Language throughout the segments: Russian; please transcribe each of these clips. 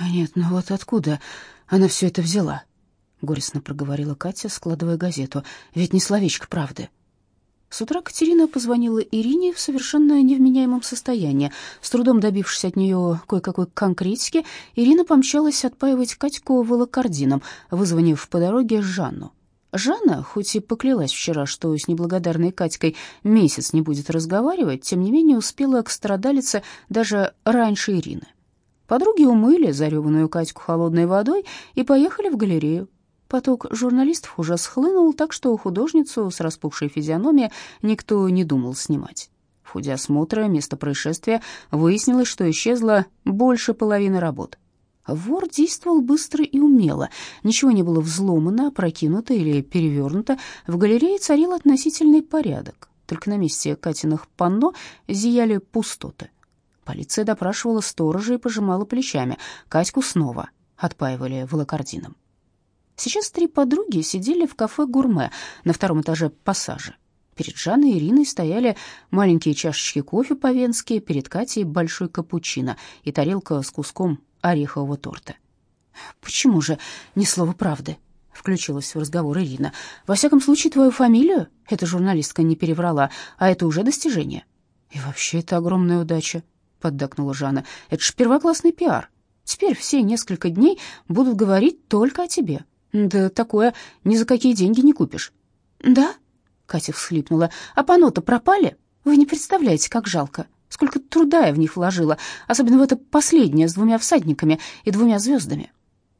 «Нет, ну вот откуда она все это взяла?» — горестно проговорила Катя, складывая газету. «Ведь не словечко правды». С утра Катерина позвонила Ирине в совершенно невменяемом состоянии. С трудом добившись от нее кое-какой конкретики, Ирина помчалась отпаивать Катьку волокордином, вызвонив по дороге Жанну. Жанна, хоть и поклялась вчера, что с неблагодарной Катькой месяц не будет разговаривать, тем не менее успела к страдалице даже раньше Ирины. Подруги умыли зареванную Катьку холодной водой и поехали в галерею. Поток журналистов уже схлынул, так что художницу с распухшей физиономией никто не думал снимать. В ходе осмотра места происшествия выяснилось, что исчезло больше половины работ. Вор действовал быстро и умело. Ничего не было взломано, прокинуто или перевернуто. В галерее царил относительный порядок. Только на месте Катиных панно зияли пустоты. Полиция допрашивала сторожа и пожимала плечами. Катьку снова отпаивали волокордином. Сейчас три подруги сидели в кафе «Гурме» на втором этаже пассажа. Перед Жанной и Ириной стояли маленькие чашечки кофе по-венски, перед Катей большой капучино и тарелка с куском орехового торта. «Почему же ни слова правды?» — включилась в разговор Ирина. «Во всяком случае, твою фамилию эта журналистка не переврала, а это уже достижение». «И вообще это огромная удача», — поддакнула Жанна. «Это ж первоклассный пиар. Теперь все несколько дней будут говорить только о тебе. Да такое ни за какие деньги не купишь. Да? Катя всхлипнула. А пано-то пропали? Вы не представляете, как жалко. Сколько труда я в них вложила, особенно в это последнее с двумя всадниками и двумя звездами.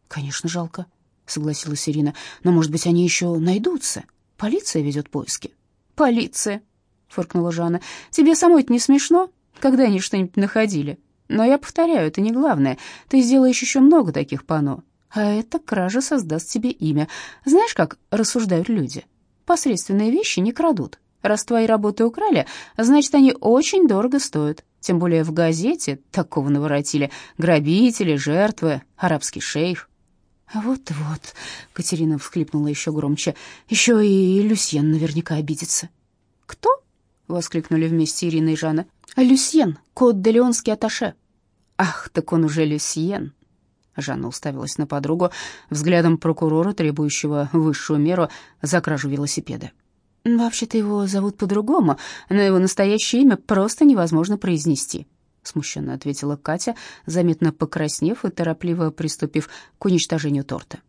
Конечно, жалко, согласилась Ирина. Но, может быть, они еще найдутся? Полиция ведет поиски. Полиция, фыркнула Жанна. Тебе самой-то не смешно, когда они что-нибудь находили? Но я повторяю, это не главное. Ты сделаешь еще много таких пано. А эта кража создаст тебе имя. Знаешь, как рассуждают люди? Посредственные вещи не крадут. Раз твои работы украли, значит, они очень дорого стоят. Тем более в газете такого наворотили. Грабители, жертвы, арабский шейх. «Вот-вот», — Катерина всхлипнула еще громче, — «еще и Люсьен наверняка обидится». «Кто?» — воскликнули вместе Ирина и Жанна. «Люсьен, кот де Леонский аташе». «Ах, так он уже Люсьен», Жанна уставилась на подругу взглядом прокурора, требующего высшую меру за кражу велосипеда. «Вообще-то его зовут по-другому, но его настоящее имя просто невозможно произнести», смущенно ответила Катя, заметно покраснев и торопливо приступив к уничтожению торта.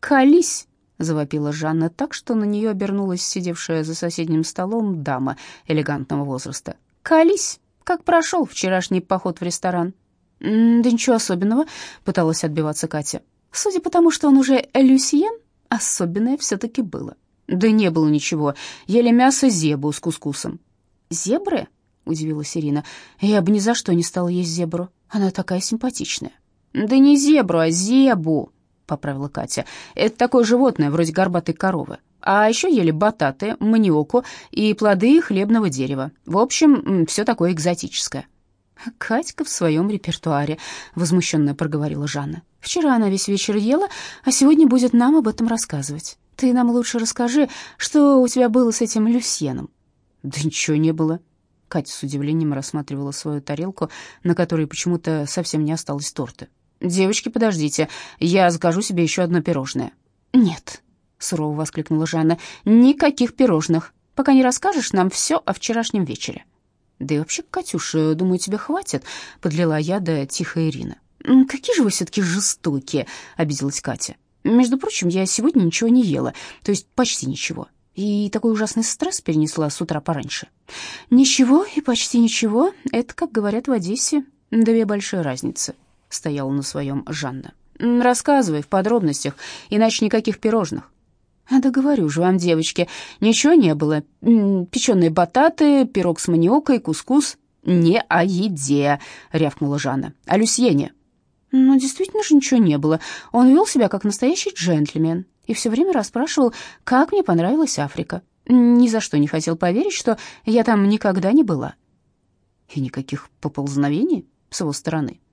«Колись!» — завопила Жанна так, что на нее обернулась сидевшая за соседним столом дама элегантного возраста. «Колись! Как прошел вчерашний поход в ресторан?» «Да ничего особенного», — пыталась отбиваться Катя. «Судя по тому, что он уже Люсьен, особенное все-таки было». «Да не было ничего. Ели мясо зебу с кускусом». «Зебры?» — удивилась Ирина. «Я бы ни за что не стала есть зебру. Она такая симпатичная». «Да не зебру, а зебу», — поправила Катя. «Это такое животное, вроде горбатой коровы. А еще ели бататы, маниоку и плоды хлебного дерева. В общем, все такое экзотическое». «Катька в своем репертуаре», — возмущенно проговорила Жанна. «Вчера она весь вечер ела, а сегодня будет нам об этом рассказывать. Ты нам лучше расскажи, что у тебя было с этим Люсьеном». «Да ничего не было». Катя с удивлением рассматривала свою тарелку, на которой почему-то совсем не осталось торта. «Девочки, подождите, я закажу себе еще одно пирожное». «Нет», — сурово воскликнула Жанна, — «никаких пирожных, пока не расскажешь нам все о вчерашнем вечере». Да и вообще, Катюша, думаю, тебе хватит, подлила я да тихо Ирина. Какие же вы все-таки жестокие, обиделась Катя. Между прочим, я сегодня ничего не ела, то есть почти ничего. И такой ужасный стресс перенесла с утра пораньше. Ничего и почти ничего, это, как говорят в Одессе, две большие разницы. Стояла на своем Жанна. Рассказывай в подробностях, иначе никаких пирожных. «Да говорю же вам, девочки, ничего не было. Печеные бататы, пирог с маниокой, кускус». «Не о еде», — рявкнула Жанна, — «а Люсьене». «Ну, действительно же ничего не было. Он вел себя как настоящий джентльмен и все время расспрашивал, как мне понравилась Африка. Ни за что не хотел поверить, что я там никогда не была». «И никаких поползновений с его стороны?» —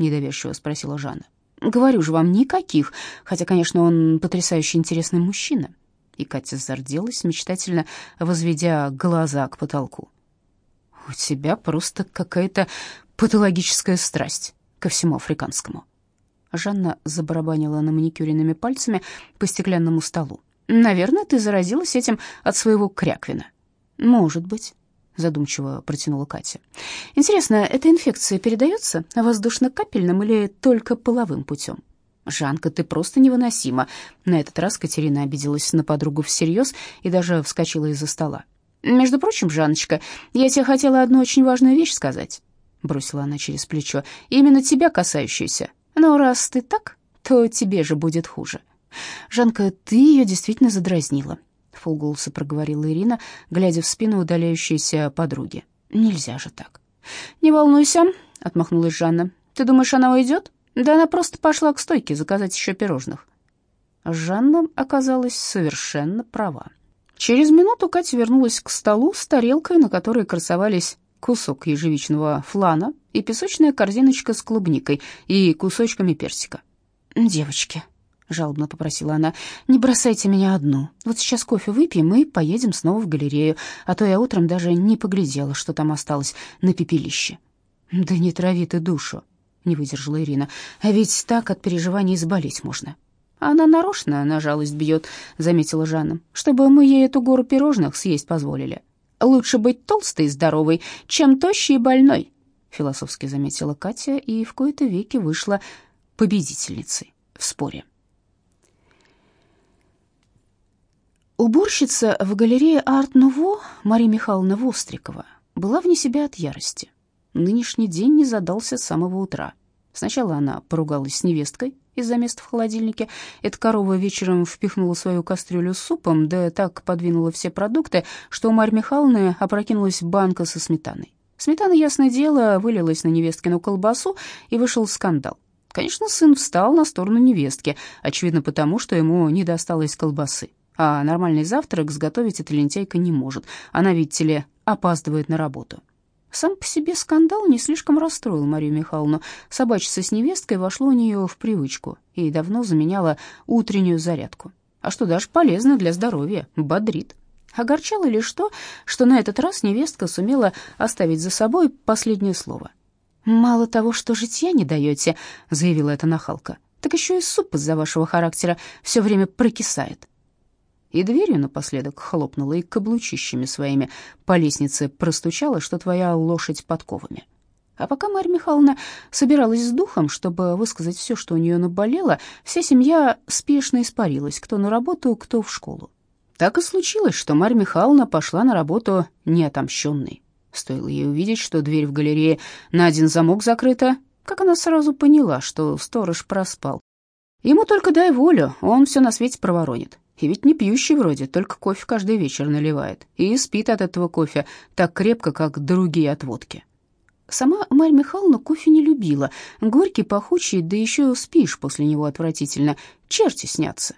недоверчиво спросила Жанна. Говорю же вам, никаких, хотя, конечно, он потрясающе интересный мужчина. И Катя зарделась, мечтательно возведя глаза к потолку. У тебя просто какая-то патологическая страсть ко всему африканскому. Жанна забарабанила на маникюренными пальцами по стеклянному столу. «Наверное, ты заразилась этим от своего кряквина». «Может быть», — задумчиво протянула Катя. «Интересно, эта инфекция передается воздушно-капельным или только половым путем?» «Жанка, ты просто невыносима». На этот раз Катерина обиделась на подругу всерьез и даже вскочила из-за стола. «Между прочим, Жанночка, я тебе хотела одну очень важную вещь сказать», — бросила она через плечо, — «именно тебя касающуюся. Но раз ты так, то тебе же будет хуже». «Жанка, ты ее действительно задразнила», — вполголоса проговорила Ирина, глядя в спину удаляющейся подруги. «Нельзя же так». «Не волнуйся», — отмахнулась Жанна. «Ты думаешь, она уйдет?» Да она просто пошла к стойке заказать еще пирожных. Жанна оказалась совершенно права. Через минуту Катя вернулась к столу с тарелкой, на которой красовались кусок ежевичного флана и песочная корзиночка с клубникой и кусочками персика. «Девочки», — жалобно попросила она, — «не бросайте меня одну. Вот сейчас кофе выпьем и поедем снова в галерею, а то я утром даже не поглядела, что там осталось на пепелище». «Да не трави ты душу», — не выдержала Ирина. «А ведь так от переживаний заболеть можно». «Она нарочно на жалость бьет», — заметила Жанна, «чтобы мы ей эту гору пирожных съесть позволили. Лучше быть толстой и здоровой, чем тощей и больной», — философски заметила Катя и в кои-то веки вышла победительницей в споре. Уборщица в галерее «Арт-Нуво» Мария Михайловна Вострикова была вне себя от ярости. Нынешний день не задался с самого утра. Сначала она поругалась с невесткой из-за места в холодильнике. Эта корова вечером впихнула свою кастрюлю с супом, да так подвинула все продукты, что у Марьи Михайловны опрокинулась банка со сметаной. Сметана, ясное дело, вылилась на невесткину колбасу, и вышел скандал. Конечно, сын встал на сторону невестки, очевидно потому, что ему не досталось колбасы. А нормальный завтрак сготовить эта лентяйка не может. Она, видите ли, опаздывает на работу. Сам по себе скандал не слишком расстроил Марию Михайловну. Собачиться с невесткой вошло у нее в привычку и давно заменяло утреннюю зарядку. А что даже полезно для здоровья, бодрит. Огорчало лишь то, что на этот раз невестка сумела оставить за собой последнее слово. «Мало того, что житья не даете», — заявила эта нахалка, «так еще и суп из-за вашего характера все время прокисает и дверью напоследок хлопнула, и каблучищами своими по лестнице простучала, что твоя лошадь подковами. А пока Марья Михайловна собиралась с духом, чтобы высказать все, что у нее наболело, вся семья спешно испарилась, кто на работу, кто в школу. Так и случилось, что Марья Михайловна пошла на работу неотомщенной. Стоило ей увидеть, что дверь в галерее на один замок закрыта, как она сразу поняла, что сторож проспал. Ему только дай волю, он все на свете проворонит. И ведь не пьющий вроде, только кофе каждый вечер наливает. И спит от этого кофе так крепко, как другие от водки. Сама Марья Михайловна кофе не любила. Горький, пахучий, да еще спишь после него отвратительно. Черти снятся.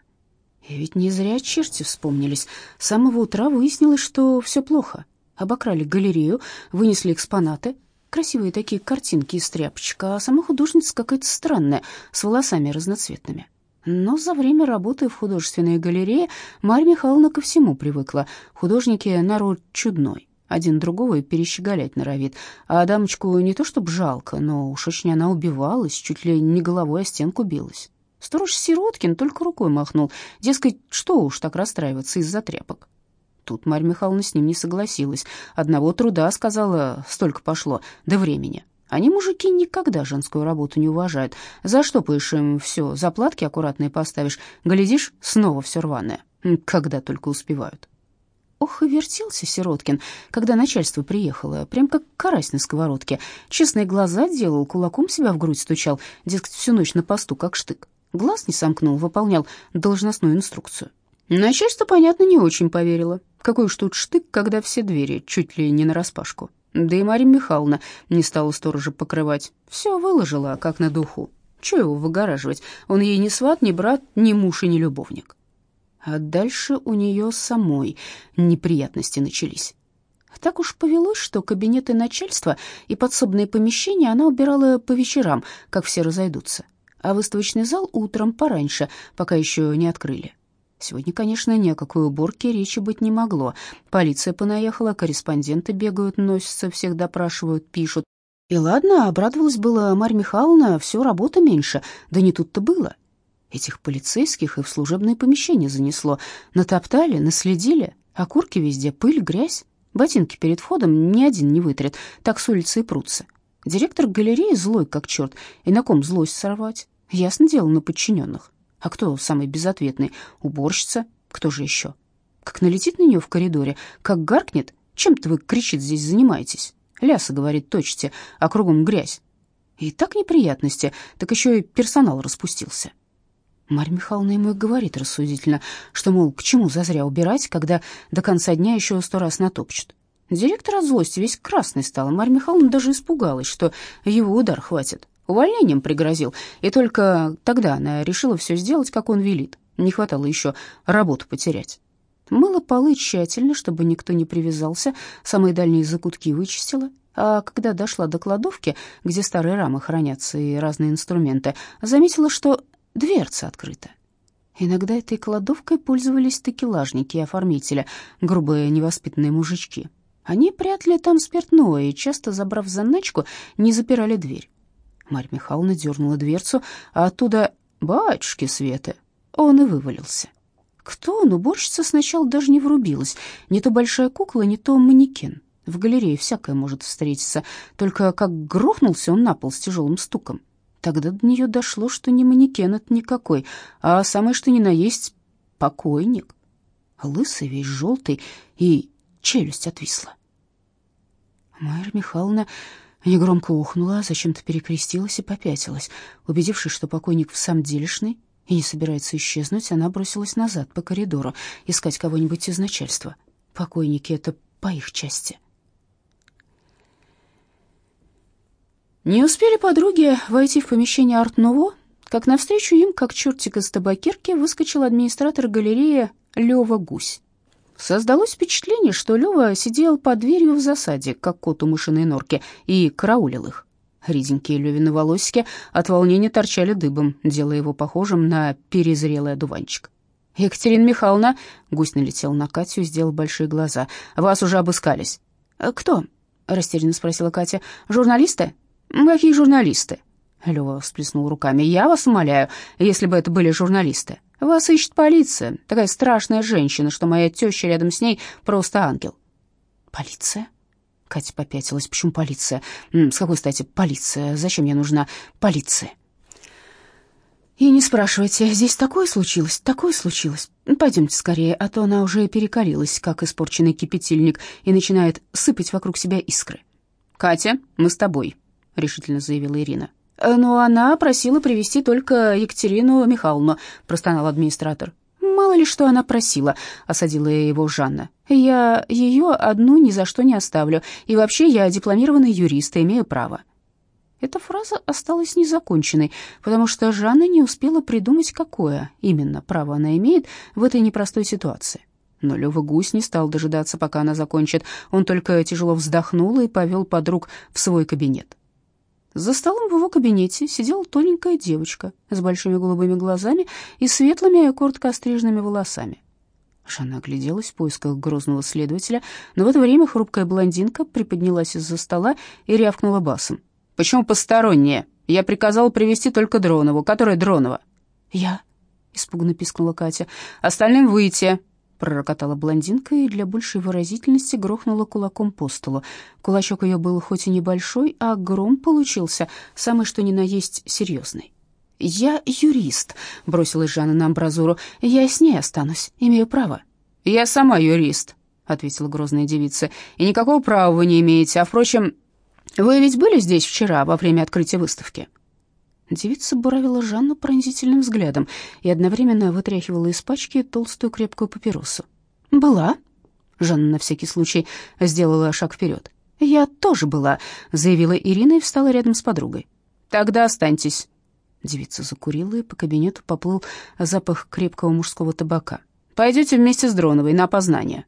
И ведь не зря черти вспомнились. С самого утра выяснилось, что все плохо. Обокрали галерею, вынесли экспонаты. Красивые такие картинки из тряпочек, а сама художница какая-то странная, с волосами разноцветными. Но за время работы в художественной галерее Марья Михайловна ко всему привыкла. Художники — народ чудной. Один другого и перещеголять норовит. А дамочку не то чтобы жалко, но уж очень она убивалась, чуть ли не головой о стенку билась. Сторож Сироткин только рукой махнул. Дескать, что уж так расстраиваться из-за тряпок. Тут Марья Михайловна с ним не согласилась. Одного труда, сказала, столько пошло, до времени. Они, мужики, никогда женскую работу не уважают. Заштопаешь им все, заплатки аккуратные поставишь, глядишь, снова все рваное. Когда только успевают. Ох, и вертелся Сироткин, когда начальство приехало, прям как карась на сковородке. Честные глаза делал, кулаком себя в грудь стучал, дескать, всю ночь на посту, как штык. Глаз не сомкнул, выполнял должностную инструкцию. Начальство, понятно, не очень поверило. Какой уж тут штык, когда все двери чуть ли не нараспашку. Да и Марья Михайловна не стала сторожа покрывать. Все выложила, как на духу. Чего его выгораживать? Он ей ни сват, ни брат, ни муж и ни любовник. А дальше у нее самой неприятности начались. Так уж повелось, что кабинеты начальства и подсобные помещения она убирала по вечерам, как все разойдутся, а выставочный зал утром пораньше, пока еще не открыли. Сегодня, конечно, ни о какой уборке речи быть не могло. Полиция понаехала, корреспонденты бегают, носятся, всех допрашивают, пишут. И ладно, обрадовалась была Марья Михайловна, все работа меньше, да не тут-то было. Этих полицейских и в служебные помещения занесло. Натоптали, наследили, окурки везде, пыль, грязь. Ботинки перед входом ни один не вытрет, так с улицы и прутся. Директор галереи злой как черт, и на ком злость сорвать? Ясно дело, на подчиненных. А кто самый безответный? Уборщица? Кто же еще? Как налетит на нее в коридоре, как гаркнет, чем-то вы, кричит, здесь занимаетесь. Ляса, говорит, точите, а кругом грязь. И так неприятности, так еще и персонал распустился. Марья Михайловна ему и говорит рассудительно, что, мол, к чему зазря убирать, когда до конца дня еще сто раз натопчут. Директор от злости весь красный стал, и Марья Михайловна даже испугалась, что его удар хватит. Увольнением пригрозил, и только тогда она решила все сделать, как он велит. Не хватало еще работу потерять. Мыла полы тщательно, чтобы никто не привязался, самые дальние закутки вычистила, а когда дошла до кладовки, где старые рамы хранятся и разные инструменты, заметила, что Дверца открыта. Иногда этой кладовкой пользовались такелажники и оформители, грубые невоспитанные мужички. Они прятали там спиртное и, часто забрав заначку, не запирали дверь. Марья Михайловна дернула дверцу, а оттуда «Батюшки Светы!» Он и вывалился. Кто он, уборщица сначала даже не врубилась. Не то большая кукла, не то манекен. В галерее всякое может встретиться, только как грохнулся он на пол с тяжелым стуком. Тогда до нее дошло, что не манекен это никакой, а самое что ни на есть покойник. Лысый, весь желтый, и челюсть отвисла. Майя Михайловна негромко ухнула, зачем-то перекрестилась и попятилась. Убедившись, что покойник в самом делешный и не собирается исчезнуть, она бросилась назад по коридору искать кого-нибудь из начальства. Покойники — это по их части. Не успели подруги войти в помещение Арт-Ново, как навстречу им, как чертик из табакерки, выскочил администратор галереи Лёва Гусь. Создалось впечатление, что Лёва сидел под дверью в засаде, как кот у мышиной норки, и караулил их. Реденькие Лёвины волосики от волнения торчали дыбом, делая его похожим на перезрелый одуванчик. «Екатерина Михайловна», — гусь налетел на Катю и сделал большие глаза, — «вас уже обыскались». «Кто?» — растерянно спросила Катя. «Журналисты?» «Какие журналисты?» Лёва всплеснул руками. «Я вас умоляю, если бы это были журналисты. Вас ищет полиция. Такая страшная женщина, что моя теща рядом с ней просто ангел». «Полиция?» Катя попятилась. «Почему полиция? С какой стати полиция? Зачем мне нужна полиция?» «И не спрашивайте, здесь такое случилось, такое случилось. Пойдемте скорее, а то она уже перекалилась, как испорченный кипятильник, и начинает сыпать вокруг себя искры». «Катя, мы с тобой», — решительно заявила Ирина. «Э, «Но она просила привести только Екатерину Михайловну», — простонал администратор. «Мало ли что она просила», — осадила его Жанна. «Я ее одну ни за что не оставлю, и вообще я дипломированный юрист и имею право». Эта фраза осталась незаконченной, потому что Жанна не успела придумать, какое именно право она имеет в этой непростой ситуации. Но Лёва Гусь не стал дожидаться, пока она закончит. Он только тяжело вздохнул и повел подруг в свой кабинет. За столом в его кабинете сидела тоненькая девочка с большими голубыми глазами и светлыми, коротко остриженными волосами. Жанна огляделась в поисках грозного следователя, но в это время хрупкая блондинка приподнялась из-за стола и рявкнула басом. «Почему посторонняя? Я приказала привести только Дронову. Которая Дронова?» «Я», — испуганно пискнула Катя. «Остальным выйти», пророкотала блондинка и для большей выразительности грохнула кулаком по столу. Кулачок ее был хоть и небольшой, а гром получился самый что ни на есть серьезный. «Я юрист», — бросилась Жанна на амбразуру. «Я с ней останусь, имею право». «Я сама юрист», — ответила грозная девица. «И никакого права вы не имеете. А, впрочем, вы ведь были здесь вчера во время открытия выставки?» Девица буравила Жанну пронзительным взглядом и одновременно вытряхивала из пачки толстую крепкую папиросу. «Была?» Жанна на всякий случай сделала шаг вперед. «Я тоже была», — заявила Ирина и встала рядом с подругой. «Тогда останьтесь». Девица закурила, и по кабинету поплыл запах крепкого мужского табака. «Пойдете вместе с Дроновой на опознание».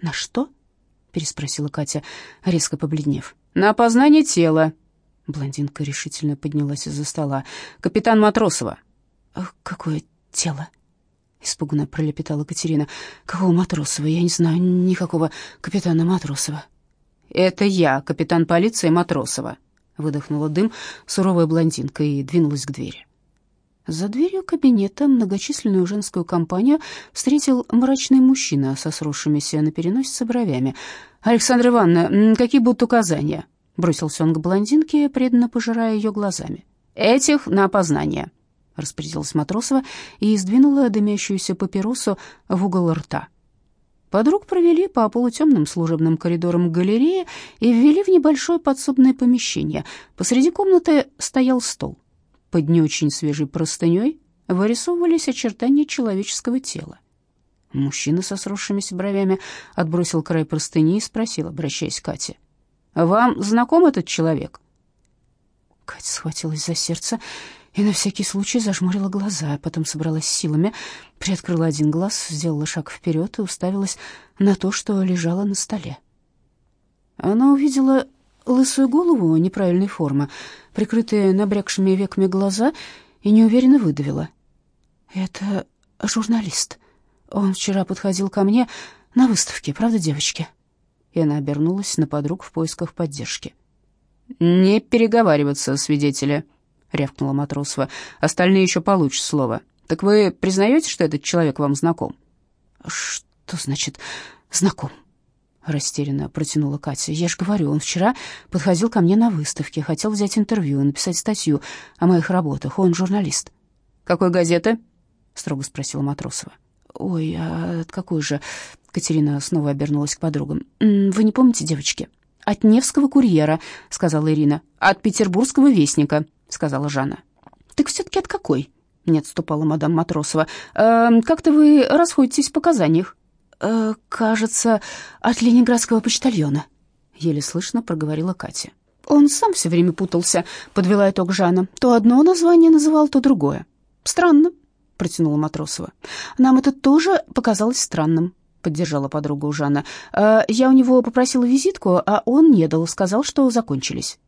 «На что?» — переспросила Катя, резко побледнев. «На опознание тела», Блондинка решительно поднялась из-за стола. «Капитан Матросова». «Какое тело?» Испуганно пролепетала Катерина. «Какого Матросова? Я не знаю никакого капитана Матросова». «Это я, капитан полиции Матросова», выдохнула дым суровая блондинка и двинулась к двери. За дверью кабинета многочисленную женскую компанию встретил мрачный мужчина со сросшимися на переносице бровями. «Александра Ивановна, какие будут указания?» Бросился он к блондинке, преданно пожирая ее глазами. «Этих на опознание», — распорядилась Матросова и сдвинула дымящуюся папиросу в угол рта. Подруг провели по полутемным служебным коридорам галереи и ввели в небольшое подсобное помещение. Посреди комнаты стоял стол. Под не очень свежей простыней вырисовывались очертания человеческого тела. Мужчина со сросшимися бровями отбросил край простыни и спросил, обращаясь к Кате. «Вам знаком этот человек?» Катя схватилась за сердце и на всякий случай зажмурила глаза, а потом собралась силами, приоткрыла один глаз, сделала шаг вперед и уставилась на то, что лежало на столе. Она увидела лысую голову неправильной формы, прикрытые набрякшими веками глаза, и неуверенно выдавила. «Это журналист. Он вчера подходил ко мне на выставке, правда, девочки?» И она обернулась на подруг в поисках поддержки. «Не переговариваться, свидетели», — рявкнула Матросова. «Остальные еще получат слово. Так вы признаете, что этот человек вам знаком?» «Что значит «знаком»?» растерянно протянула Катя. Я же говорю, он вчера подходил ко мне на выставке, хотел взять интервью, написать статью о моих работах. Он журналист. Какой газеты? строго спросила Матросова. Ой, а от какой же? Катерина снова обернулась к подругам. Вы не помните, девочки? От Невского курьера, сказала Ирина. От Петербургского вестника, сказала Жанна. Так все таки от какой? не отступала мадам Матросова. «Э, как-то вы расходитесь в показаниях э, кажется, от ленинградского почтальона», — еле слышно проговорила Катя. «Он сам все время путался», — подвела итог Жанна. «То одно название называл, то другое». «Странно», — протянула Матросова. «Нам это тоже показалось странным», — поддержала подруга у Жанна. «Э, «Я у него попросила визитку, а он не дал, сказал, что закончились».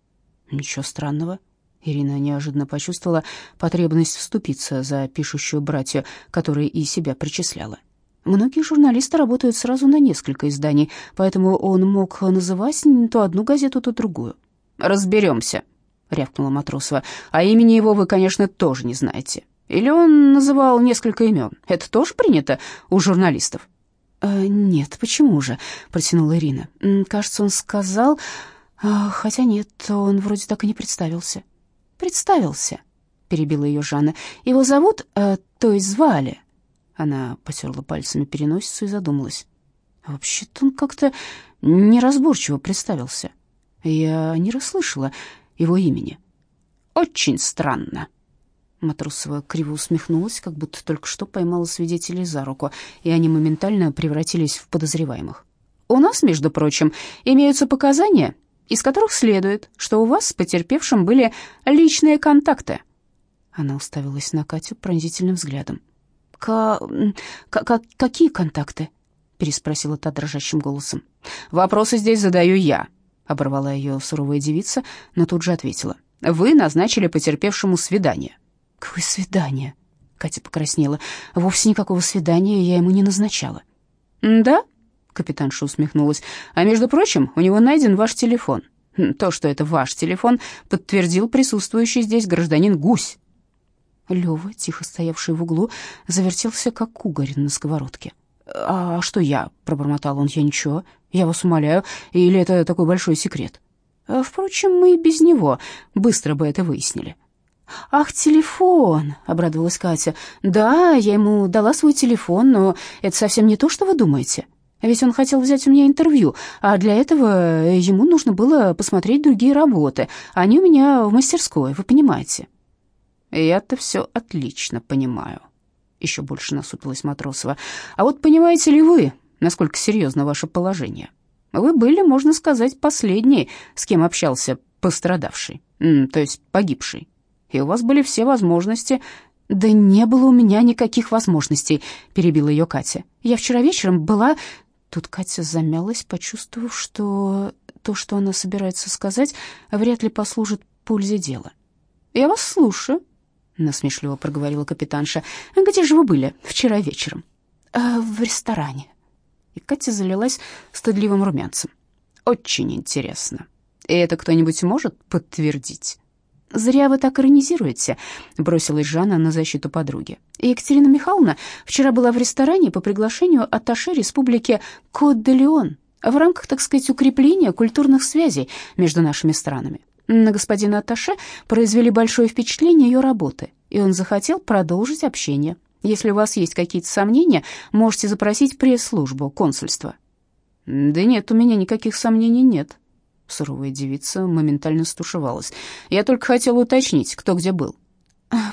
«Ничего странного», Ирина неожиданно почувствовала потребность вступиться за пишущую братью, которая и себя причисляла. Многие журналисты работают сразу на несколько изданий, поэтому он мог называть то одну газету, то другую. «Разберемся», — рявкнула Матросова. «А имени его вы, конечно, тоже не знаете. Или он называл несколько имен? Это тоже принято у журналистов?» «Э, «Нет, почему же?» — протянула Ирина. «Кажется, он сказал... А, хотя нет, он вроде так и не представился». «Представился», — перебила ее Жанна. «Его зовут, э, то есть звали она потерла пальцами переносицу и задумалась. Вообще-то он как-то неразборчиво представился. Я не расслышала его имени. Очень странно. Матросова криво усмехнулась, как будто только что поймала свидетелей за руку, и они моментально превратились в подозреваемых. У нас, между прочим, имеются показания, из которых следует, что у вас с потерпевшим были личные контакты. Она уставилась на Катю пронзительным взглядом. К... к... какие контакты?» — переспросила та дрожащим голосом. «Вопросы здесь задаю я», — оборвала ее суровая девица, но тут же ответила. «Вы назначили потерпевшему свидание». «Какое свидание?» — Катя покраснела. «Вовсе никакого свидания я ему не назначала». «Да?» — капитанша усмехнулась. «А между прочим, у него найден ваш телефон. То, что это ваш телефон, подтвердил присутствующий здесь гражданин Гусь». Лёва, тихо стоявший в углу, завертелся, как угорь на сковородке. «А что я?» — пробормотал он. «Я ничего. Я вас умоляю. Или это такой большой секрет?» «А, «Впрочем, мы и без него быстро бы это выяснили». «Ах, телефон!» — обрадовалась Катя. «Да, я ему дала свой телефон, но это совсем не то, что вы думаете. Ведь он хотел взять у меня интервью, а для этого ему нужно было посмотреть другие работы. Они у меня в мастерской, вы понимаете». «Я-то все отлично понимаю», — еще больше насупилась Матросова. «А вот понимаете ли вы, насколько серьезно ваше положение? Вы были, можно сказать, последней, с кем общался пострадавший, то есть погибший. И у вас были все возможности...» «Да не было у меня никаких возможностей», — перебила ее Катя. «Я вчера вечером была...» Тут Катя замялась, почувствовав, что то, что она собирается сказать, вряд ли послужит пользе дела. «Я вас слушаю», насмешливо проговорила капитанша. Где же вы были вчера вечером? А, в ресторане. И Катя залилась стыдливым румянцем. Очень интересно. И это кто-нибудь может подтвердить?» «Зря вы так иронизируете», — бросилась Жанна на защиту подруги. «Екатерина Михайловна вчера была в ресторане по приглашению атташе республики Кот-де-Леон в рамках, так сказать, укрепления культурных связей между нашими странами. На господина атташе произвели большое впечатление ее работы, и он захотел продолжить общение. Если у вас есть какие-то сомнения, можете запросить пресс-службу консульства». «Да нет, у меня никаких сомнений нет», Суровая девица моментально стушевалась. «Я только хотела уточнить, кто где был».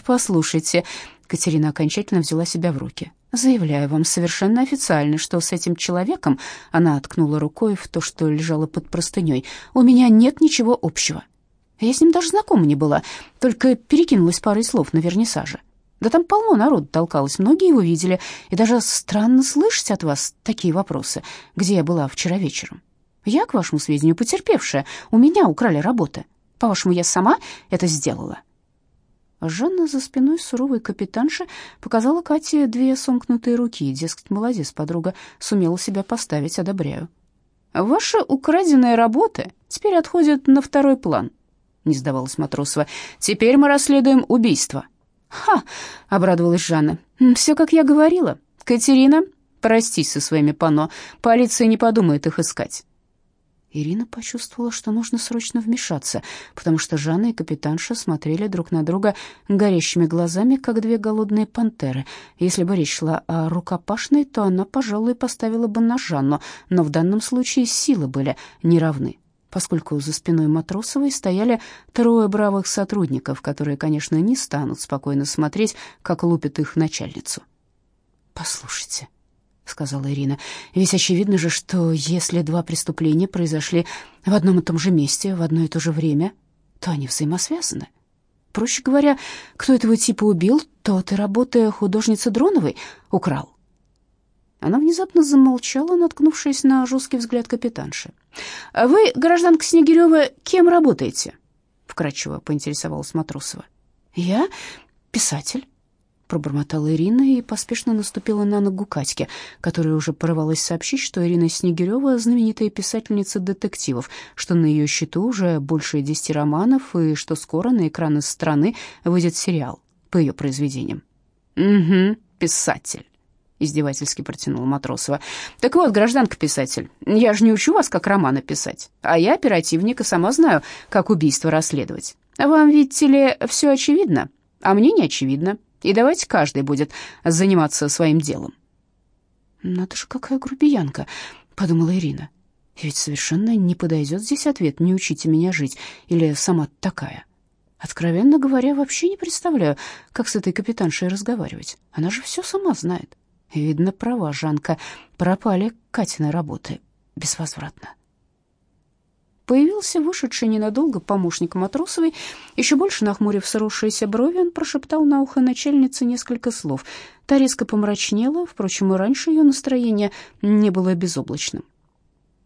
«Послушайте», — Катерина окончательно взяла себя в руки. «Заявляю вам совершенно официально, что с этим человеком...» Она откнула рукой в то, что лежало под простыней. «У меня нет ничего общего. Я с ним даже знакома не была, только перекинулась парой слов на вернисаже. Да там полно народу толкалось, многие его видели, и даже странно слышать от вас такие вопросы, где я была вчера вечером. Я, к вашему сведению, потерпевшая. У меня украли работы. По-вашему, я сама это сделала?» Жанна за спиной суровой капитанши показала Кате две сомкнутые руки. Дескать, молодец, подруга, сумела себя поставить, одобряю. «Ваши украденные работы теперь отходят на второй план», — не сдавалась Матросова. «Теперь мы расследуем убийство». «Ха!» — обрадовалась Жанна. «Все, как я говорила. Катерина, простись со своими пано, полиция не подумает их искать. Ирина почувствовала, что нужно срочно вмешаться, потому что Жанна и капитанша смотрели друг на друга горящими глазами, как две голодные пантеры. Если бы речь шла о рукопашной, то она, пожалуй, поставила бы на Жанну, но в данном случае силы были неравны поскольку за спиной Матросовой стояли трое бравых сотрудников, которые, конечно, не станут спокойно смотреть, как лупит их начальницу. «Послушайте», — сказала Ирина. «Ведь очевидно же, что если два преступления произошли в одном и том же месте, в одно и то же время, то они взаимосвязаны. Проще говоря, кто этого типа убил, тот и работая художницы Дроновой украл». Она внезапно замолчала, наткнувшись на жесткий взгляд капитанши. «Вы, гражданка Снегирева, кем работаете?» — вкратчиво поинтересовалась Матросова. «Я писатель» пробормотала Ирина и поспешно наступила на ногу Катьки, которая уже порывалась сообщить, что Ирина Снегирева знаменитая писательница детективов, что на ее счету уже больше десяти романов и что скоро на экраны страны выйдет сериал по ее произведениям. «Угу, писатель», — издевательски протянула Матросова. «Так вот, гражданка-писатель, я же не учу вас, как романы писать, а я оперативник и сама знаю, как убийство расследовать. Вам, видите ли, все очевидно, а мне не очевидно и давайте каждый будет заниматься своим делом». «Надо же, какая грубиянка», — подумала Ирина. «Ведь совершенно не подойдет здесь ответ «не учите меня жить» или «сама такая». Откровенно говоря, вообще не представляю, как с этой капитаншей разговаривать. Она же все сама знает. Видно, права Жанка. Пропали Катины работы безвозвратно. Появился вышедший ненадолго помощник Матросовой. Еще больше нахмурив сросшиеся брови, он прошептал на ухо начальнице несколько слов. Та резко помрачнела, впрочем, и раньше ее настроение не было безоблачным.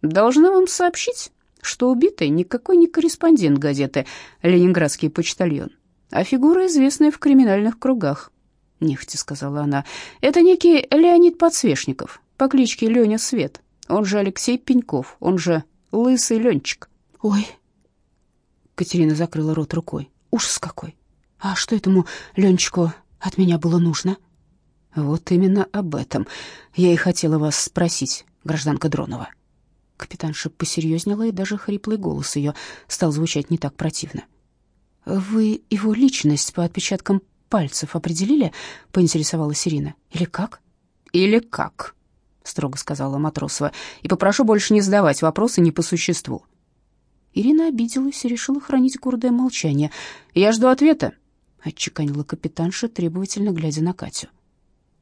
«Должна вам сообщить, что убитый никакой не корреспондент газеты «Ленинградский почтальон», а фигура, известная в криминальных кругах», — нехотя сказала она. «Это некий Леонид Подсвечников по кличке Леня Свет, он же Алексей Пеньков, он же Лысый Ленчик». Ой. Катерина закрыла рот рукой. Ужас какой. А что этому Ленчику от меня было нужно? Вот именно об этом я и хотела вас спросить, гражданка Дронова. Капитанша посерьезнела, и даже хриплый голос ее стал звучать не так противно. «Вы его личность по отпечаткам пальцев определили?» — поинтересовалась Ирина. «Или как?» «Или как?» — строго сказала Матросова. «И попрошу больше не задавать вопросы не по существу. Ирина обиделась и решила хранить гордое молчание. «Я жду ответа», — отчеканила капитанша, требовательно глядя на Катю.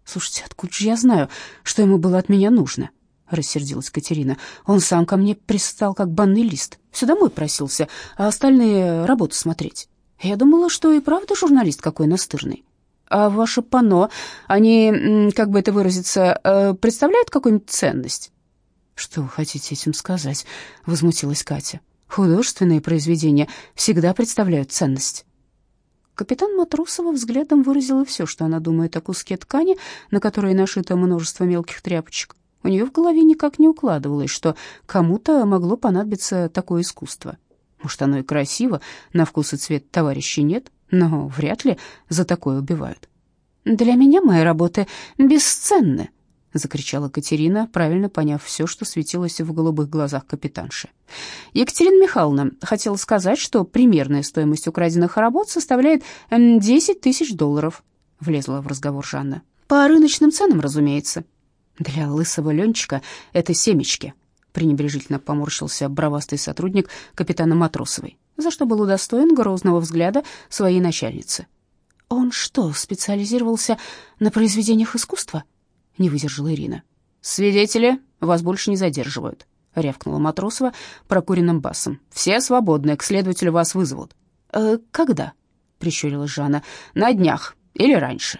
«Слушайте, откуда же я знаю, что ему было от меня нужно?» — рассердилась Катерина. «Он сам ко мне пристал, как банный лист. Все домой просился, а остальные работу смотреть. Я думала, что и правда журналист какой настырный. А ваше пано, они, как бы это выразиться, э, представляют какую-нибудь ценность?» «Что вы хотите этим сказать?» — возмутилась Катя. Художественные произведения всегда представляют ценность. Капитан Матросова взглядом выразила все, что она думает о куске ткани, на которой нашито множество мелких тряпочек. У нее в голове никак не укладывалось, что кому-то могло понадобиться такое искусство. Может, оно и красиво, на вкус и цвет товарищей нет, но вряд ли за такое убивают. «Для меня мои работы бесценны», — закричала Катерина, правильно поняв все, что светилось в голубых глазах капитанши. Екатерина Михайловна хотела сказать, что примерная стоимость украденных работ составляет 10 тысяч долларов, — влезла в разговор Жанна. «По рыночным ценам, разумеется». «Для лысого Ленчика это семечки», — пренебрежительно поморщился бровастый сотрудник капитана Матросовой, за что был удостоен грозного взгляда своей начальницы. «Он что, специализировался на произведениях искусства?» — не выдержала Ирина. «Свидетели вас больше не задерживают», — рявкнула Матросова прокуренным басом. «Все свободны, к следователю вас вызовут». «Э, «Когда?» — прищурилась Жанна. «На днях или раньше».